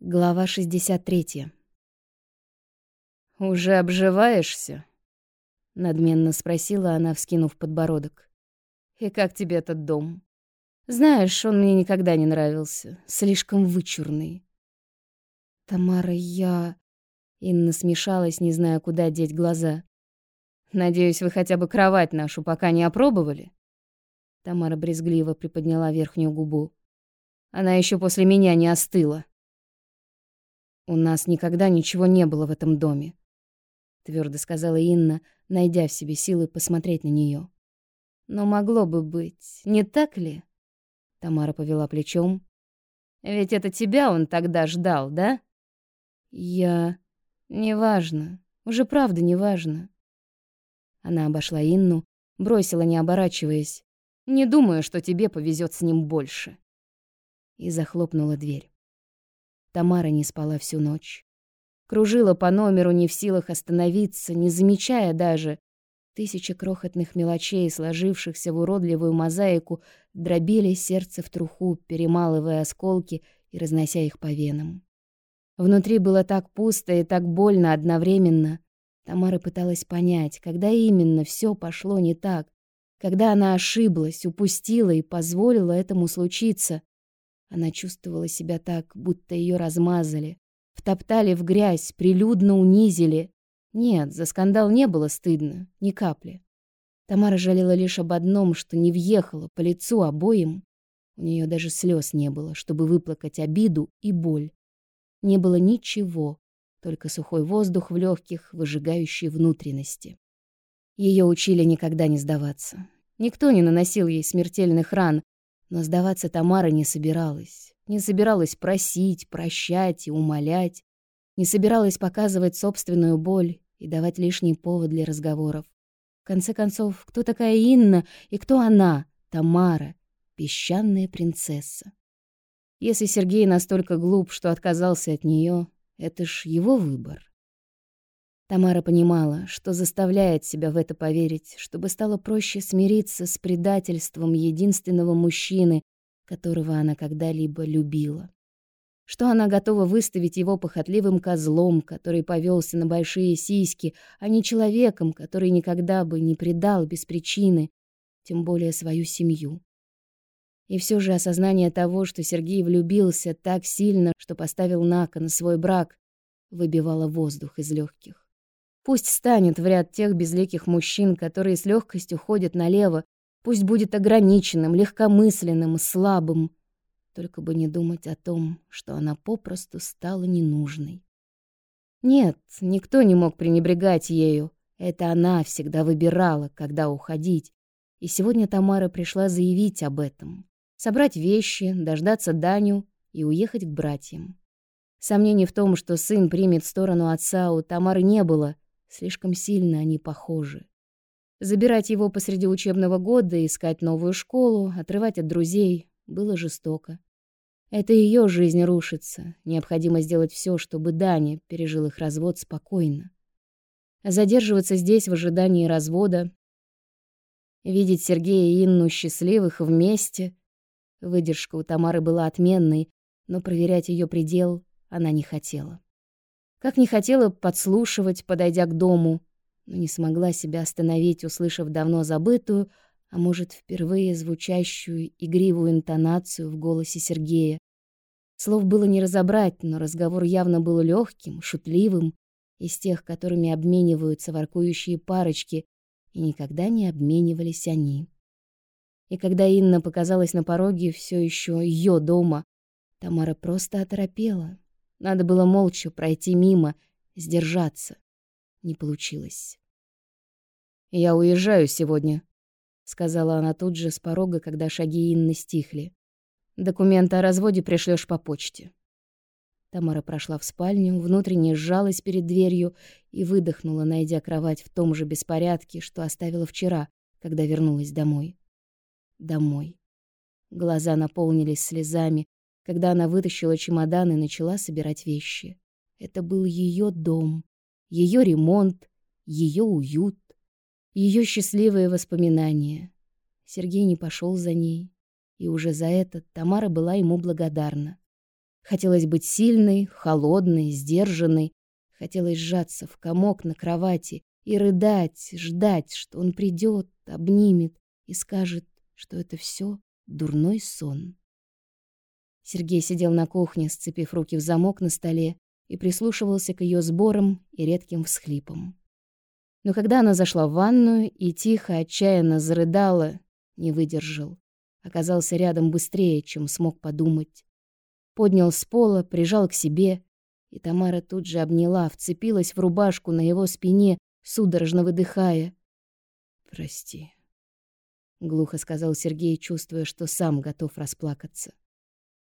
Глава 63. «Уже обживаешься?» — надменно спросила она, вскинув подбородок. «И как тебе этот дом?» «Знаешь, он мне никогда не нравился. Слишком вычурный». «Тамара, я...» Инна смешалась, не зная, куда деть глаза. «Надеюсь, вы хотя бы кровать нашу пока не опробовали?» Тамара брезгливо приподняла верхнюю губу. «Она еще после меня не остыла». «У нас никогда ничего не было в этом доме», — твердо сказала Инна, найдя в себе силы посмотреть на нее. «Но могло бы быть, не так ли?» Тамара повела плечом. «Ведь это тебя он тогда ждал, да?» «Я... Неважно. Уже правда неважно». Она обошла Инну, бросила, не оборачиваясь. «Не думаю, что тебе повезет с ним больше». И захлопнула дверь. Тамара не спала всю ночь. Кружила по номеру, не в силах остановиться, не замечая даже. Тысячи крохотных мелочей, сложившихся в уродливую мозаику, дробили сердце в труху, перемалывая осколки и разнося их по венам. Внутри было так пусто и так больно одновременно. Тамара пыталась понять, когда именно все пошло не так, когда она ошиблась, упустила и позволила этому случиться. Она чувствовала себя так, будто ее размазали, втоптали в грязь, прилюдно унизили. Нет, за скандал не было стыдно, ни капли. Тамара жалела лишь об одном, что не въехала по лицу обоим. У нее даже слез не было, чтобы выплакать обиду и боль. Не было ничего, только сухой воздух в легких, выжигающий внутренности. Ее учили никогда не сдаваться. Никто не наносил ей смертельных ран, но сдаваться Тамара не собиралась. Не собиралась просить, прощать и умолять. Не собиралась показывать собственную боль и давать лишний повод для разговоров. В конце концов, кто такая Инна и кто она, Тамара, песчаная принцесса? Если Сергей настолько глуп, что отказался от нее, это ж его выбор. Тамара понимала, что заставляет себя в это поверить, чтобы стало проще смириться с предательством единственного мужчины, которого она когда-либо любила. Что она готова выставить его похотливым козлом, который повелся на большие сиськи, а не человеком, который никогда бы не предал без причины, тем более свою семью. И все же осознание того, что Сергей влюбился так сильно, что поставил на кон свой брак, выбивало воздух из легких. Пусть станет в ряд тех безликих мужчин, которые с легкостью ходят налево, пусть будет ограниченным, легкомысленным, слабым, только бы не думать о том, что она попросту стала ненужной. Нет, никто не мог пренебрегать ею. Это она всегда выбирала, когда уходить. И сегодня Тамара пришла заявить об этом. Собрать вещи, дождаться Даню и уехать к братьям. Сомнений в том, что сын примет сторону отца, у Тамары не было — Слишком сильно они похожи. Забирать его посреди учебного года, искать новую школу, отрывать от друзей было жестоко. Это ее жизнь рушится. Необходимо сделать все, чтобы Даня пережил их развод спокойно. Задерживаться здесь в ожидании развода, видеть Сергея и Инну счастливых вместе. Выдержка у Тамары была отменной, но проверять ее предел она не хотела. Как не хотела подслушивать, подойдя к дому, но не смогла себя остановить, услышав давно забытую, а может, впервые звучащую игривую интонацию в голосе Сергея. Слов было не разобрать, но разговор явно был легким, шутливым, из тех, которыми обмениваются воркующие парочки, и никогда не обменивались они. И когда Инна показалась на пороге все еще ее дома, Тамара просто оторопела. Надо было молча пройти мимо, сдержаться. Не получилось. «Я уезжаю сегодня», — сказала она тут же с порога, когда шаги Инны стихли. «Документы о разводе пришлешь по почте». Тамара прошла в спальню, внутренне сжалась перед дверью и выдохнула, найдя кровать в том же беспорядке, что оставила вчера, когда вернулась домой. Домой. Глаза наполнились слезами, когда она вытащила чемодан и начала собирать вещи. Это был ее дом, ее ремонт, ее уют, ее счастливые воспоминания. Сергей не пошел за ней, и уже за это Тамара была ему благодарна. Хотелось быть сильной, холодной, сдержанной. Хотелось сжаться в комок на кровати и рыдать, ждать, что он придет, обнимет и скажет, что это все дурной сон. Сергей сидел на кухне, сцепив руки в замок на столе, и прислушивался к ее сборам и редким всхлипам. Но когда она зашла в ванную и тихо, отчаянно зарыдала, не выдержал. Оказался рядом быстрее, чем смог подумать. Поднял с пола, прижал к себе, и Тамара тут же обняла, вцепилась в рубашку на его спине, судорожно выдыхая. «Прости», — глухо сказал Сергей, чувствуя, что сам готов расплакаться.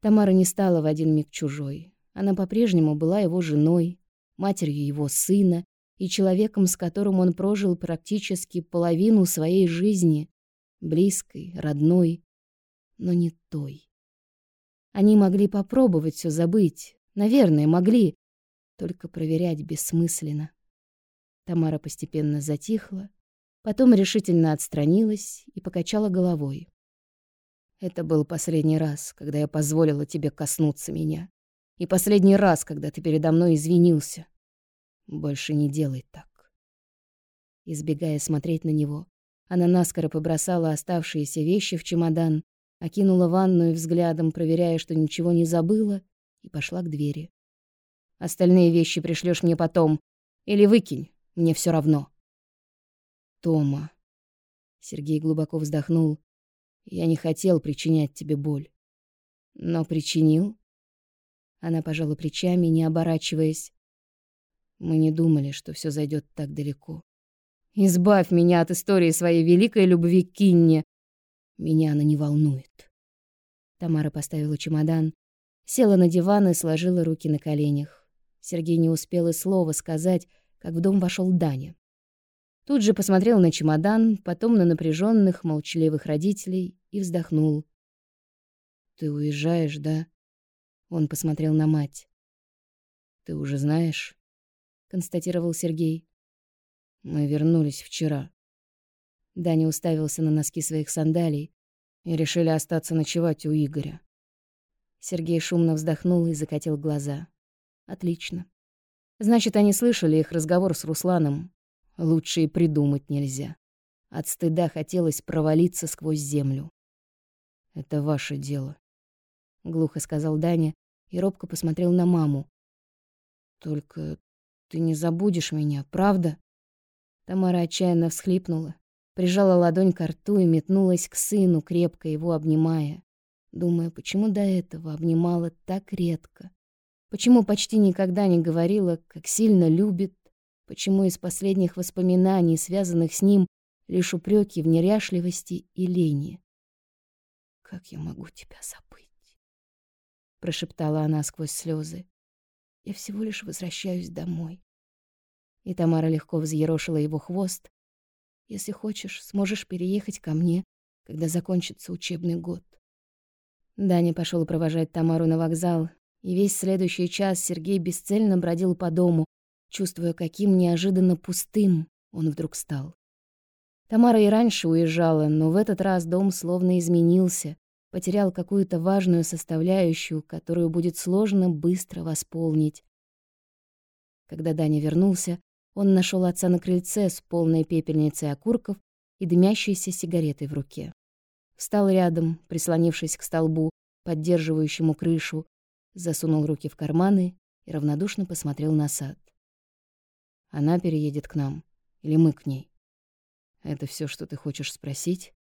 Тамара не стала в один миг чужой. Она по-прежнему была его женой, матерью его сына и человеком, с которым он прожил практически половину своей жизни, близкой, родной, но не той. Они могли попробовать все забыть, наверное, могли, только проверять бессмысленно. Тамара постепенно затихла, потом решительно отстранилась и покачала головой. Это был последний раз, когда я позволила тебе коснуться меня. И последний раз, когда ты передо мной извинился. Больше не делай так. Избегая смотреть на него, она наскоро побросала оставшиеся вещи в чемодан, окинула ванную взглядом, проверяя, что ничего не забыла, и пошла к двери. Остальные вещи пришлешь мне потом или выкинь, мне все равно. Тома. Сергей глубоко вздохнул я не хотел причинять тебе боль. Но причинил. Она пожала плечами, не оборачиваясь. Мы не думали, что все зайдет так далеко. Избавь меня от истории своей великой любви к Кинне. Меня она не волнует. Тамара поставила чемодан, села на диван и сложила руки на коленях. Сергей не успел и слова сказать, как в дом вошел Даня. Тут же посмотрел на чемодан, потом на напряженных, молчаливых родителей и вздохнул. «Ты уезжаешь, да?» Он посмотрел на мать. «Ты уже знаешь?» — констатировал Сергей. «Мы вернулись вчера». Даня уставился на носки своих сандалий и решили остаться ночевать у Игоря. Сергей шумно вздохнул и закатил глаза. «Отлично. Значит, они слышали их разговор с Русланом, Лучше и придумать нельзя. От стыда хотелось провалиться сквозь землю. «Это ваше дело», — глухо сказал Даня и робко посмотрел на маму. «Только ты не забудешь меня, правда?» Тамара отчаянно всхлипнула, прижала ладонь к рту и метнулась к сыну, крепко его обнимая, думая, почему до этого обнимала так редко, почему почти никогда не говорила, как сильно любит Почему из последних воспоминаний, связанных с ним, лишь упреки в неряшливости и лени? «Как я могу тебя забыть?» Прошептала она сквозь слезы. «Я всего лишь возвращаюсь домой». И Тамара легко взъерошила его хвост. «Если хочешь, сможешь переехать ко мне, когда закончится учебный год». Даня пошел провожать Тамару на вокзал, и весь следующий час Сергей бесцельно бродил по дому, чувствуя, каким неожиданно пустым он вдруг стал. Тамара и раньше уезжала, но в этот раз дом словно изменился, потерял какую-то важную составляющую, которую будет сложно быстро восполнить. Когда Даня вернулся, он нашел отца на крыльце с полной пепельницей окурков и дымящейся сигаретой в руке. Встал рядом, прислонившись к столбу, поддерживающему крышу, засунул руки в карманы и равнодушно посмотрел на сад. Она переедет к нам или мы к ней? Это все, что ты хочешь спросить?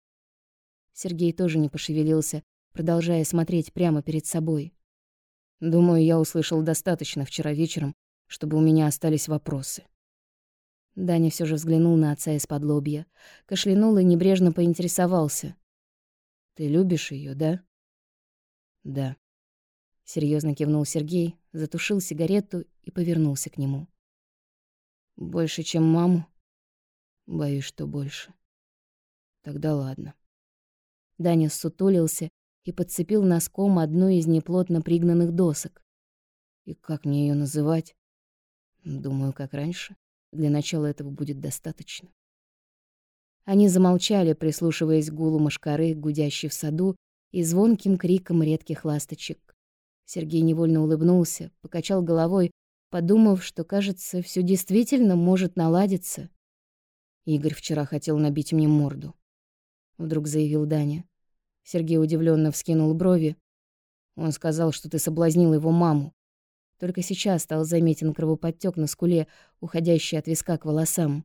Сергей тоже не пошевелился, продолжая смотреть прямо перед собой. Думаю, я услышал достаточно вчера вечером, чтобы у меня остались вопросы. Даня все же взглянул на отца из-под лобья, кашлянул и небрежно поинтересовался. «Ты любишь ее, да?» «Да», — серьезно кивнул Сергей, затушил сигарету и повернулся к нему. Больше, чем маму? Боюсь, что больше. Тогда ладно. Даня сутулился и подцепил носком одну из неплотно пригнанных досок. И как мне ее называть? Думаю, как раньше. Для начала этого будет достаточно. Они замолчали, прислушиваясь к гулу мошкары, гудящей в саду, и звонким криком редких ласточек. Сергей невольно улыбнулся, покачал головой, подумав, что, кажется, все действительно может наладиться. Игорь вчера хотел набить мне морду. Вдруг заявил Даня. Сергей удивленно вскинул брови. Он сказал, что ты соблазнил его маму. Только сейчас стал заметен кровоподтек на скуле, уходящий от виска к волосам.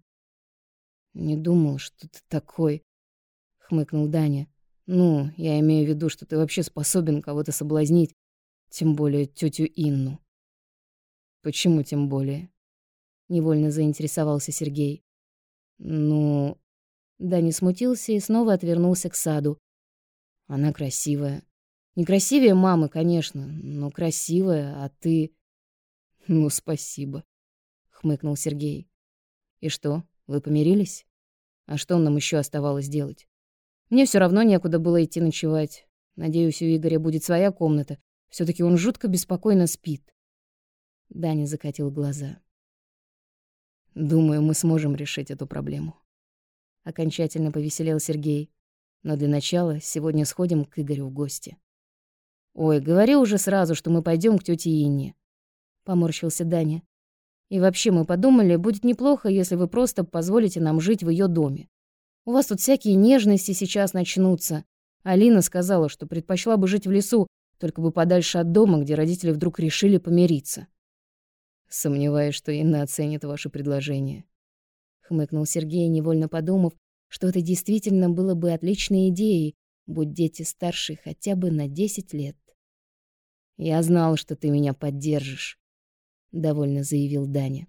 «Не думал, что ты такой», — хмыкнул Даня. «Ну, я имею в виду, что ты вообще способен кого-то соблазнить, тем более тетю Инну». «Почему тем более?» — невольно заинтересовался Сергей. «Ну...» Даня смутился и снова отвернулся к саду. «Она красивая. Не красивее мамы, конечно, но красивая, а ты...» «Ну, спасибо», — хмыкнул Сергей. «И что, вы помирились? А что нам еще оставалось делать? Мне все равно некуда было идти ночевать. Надеюсь, у Игоря будет своя комната. все таки он жутко беспокойно спит». Даня закатил глаза. «Думаю, мы сможем решить эту проблему». Окончательно повеселел Сергей. «Но для начала сегодня сходим к Игорю в гости». «Ой, говори уже сразу, что мы пойдем к тете Инне поморщился Даня. И вообще мы подумали, будет неплохо, если вы просто позволите нам жить в ее доме. У вас тут всякие нежности сейчас начнутся. Алина сказала, что предпочла бы жить в лесу, только бы подальше от дома, где родители вдруг решили помириться. Сомневаюсь, что Инна оценит ваше предложение. Хмыкнул Сергей, невольно подумав, что это действительно было бы отличной идеей, будь дети старше хотя бы на 10 лет. Я знал, что ты меня поддержишь довольно заявил Даня.